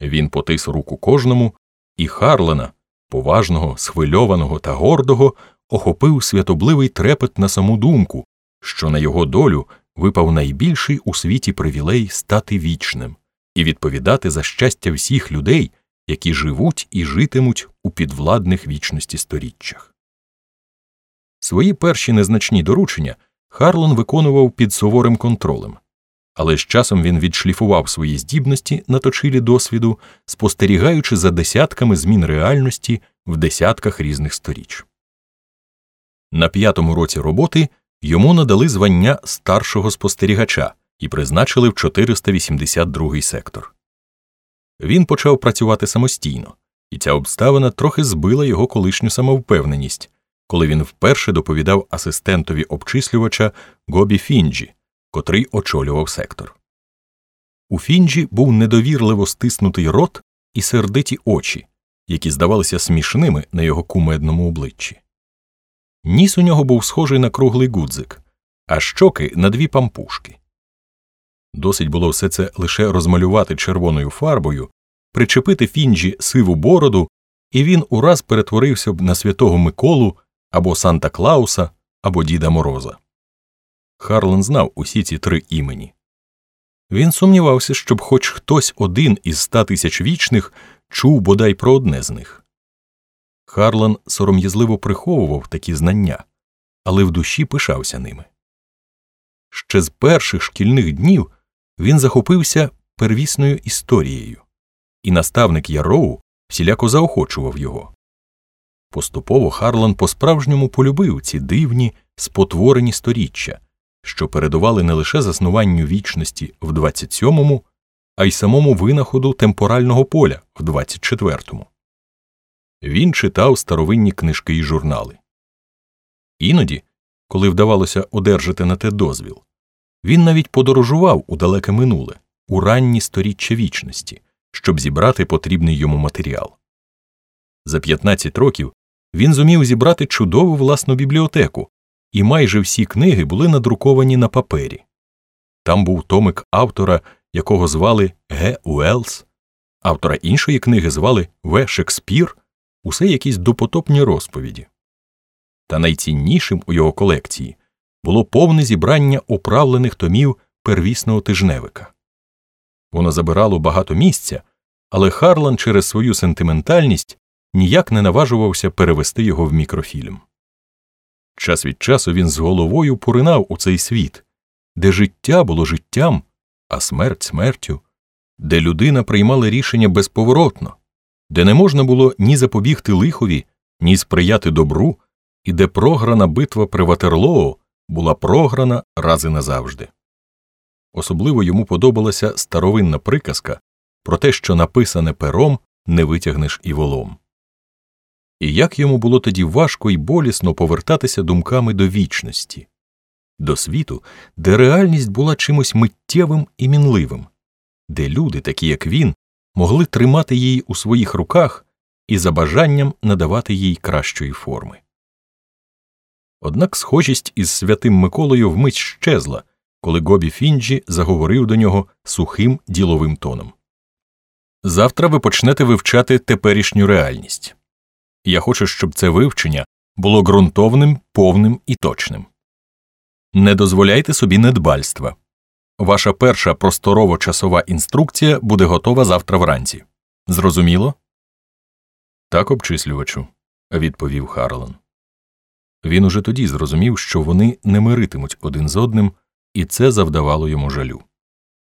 Він потис руку кожному, і Харлена, поважного, схвильованого та гордого, охопив святобливий трепет на саму думку, що на його долю випав найбільший у світі привілей стати вічним і відповідати за щастя всіх людей, які живуть і житимуть у підвладних вічності сторіччях. Свої перші незначні доручення Харлон виконував під суворим контролем, але з часом він відшліфував свої здібності на точилі досвіду, спостерігаючи за десятками змін реальності в десятках різних сторіч. На п'ятому році роботи йому надали звання старшого спостерігача і призначили в 482-й сектор. Він почав працювати самостійно, і ця обставина трохи збила його колишню самовпевненість, коли він вперше доповідав асистентові обчислювача Гобі Фінджі, котрий очолював сектор. У Фінджі був недовірливо стиснутий рот і сердиті очі, які здавалися смішними на його кумедному обличчі. Ніс у нього був схожий на круглий гудзик, а щоки на дві пампушки. Досить було все це лише розмалювати червоною фарбою, причепити Фінджі сиву бороду, і він ураз перетворився б на святого Миколу або Санта Клауса, або Діда Мороза. Харлен знав усі ці три імені. Він сумнівався, щоб хоч хтось один із ста тисяч вічних чув бодай про одне з них. Харлан сором'язливо приховував такі знання, але в душі пишався ними. Ще з перших шкільних днів він захопився первісною історією, і наставник Яроу всіляко заохочував його. Поступово Харлан по справжньому полюбив ці дивні, спотворені сторіччя, що передували не лише заснуванню вічності в 27-му, а й самому винаходу темпорального поля в 24-му. Він читав старовинні книжки і журнали. Іноді, коли вдавалося одержати на те дозвіл, він навіть подорожував у далеке минуле, у ранні сторіччя вічності, щоб зібрати потрібний йому матеріал. За 15 років він зумів зібрати чудову власну бібліотеку, і майже всі книги були надруковані на папері. Там був томик автора, якого звали Г. Уелс, автора іншої книги звали В. Шекспір, усе якісь допотопні розповіді. Та найціннішим у його колекції було повне зібрання оправлених томів первісного тижневика. Воно забирало багато місця, але Харлан через свою сентиментальність ніяк не наважувався перевести його в мікрофільм. Час від часу він з головою поринав у цей світ, де життя було життям, а смерть смертю, де людина приймала рішення безповоротно, де не можна було ні запобігти лихові, ні сприяти добру, і де програна битва при Ватерлоо була програна раз і назавжди. Особливо йому подобалася старовинна приказка про те, що написане пером не витягнеш і волом. І як йому було тоді важко і болісно повертатися думками до вічності, до світу, де реальність була чимось миттєвим і мінливим, де люди, такі як він, могли тримати її у своїх руках і за бажанням надавати їй кращої форми. Однак схожість із святим Миколою вмить щезла, коли Гобі Фінджі заговорив до нього сухим діловим тоном. Завтра ви почнете вивчати теперішню реальність. Я хочу, щоб це вивчення було ґрунтовним, повним і точним. Не дозволяйте собі недбальства. Ваша перша просторово часова інструкція буде готова завтра вранці. Зрозуміло? Так, обчислювачу, відповів Харлан. Він уже тоді зрозумів, що вони не миритимуть один з одним, і це завдавало йому жалю.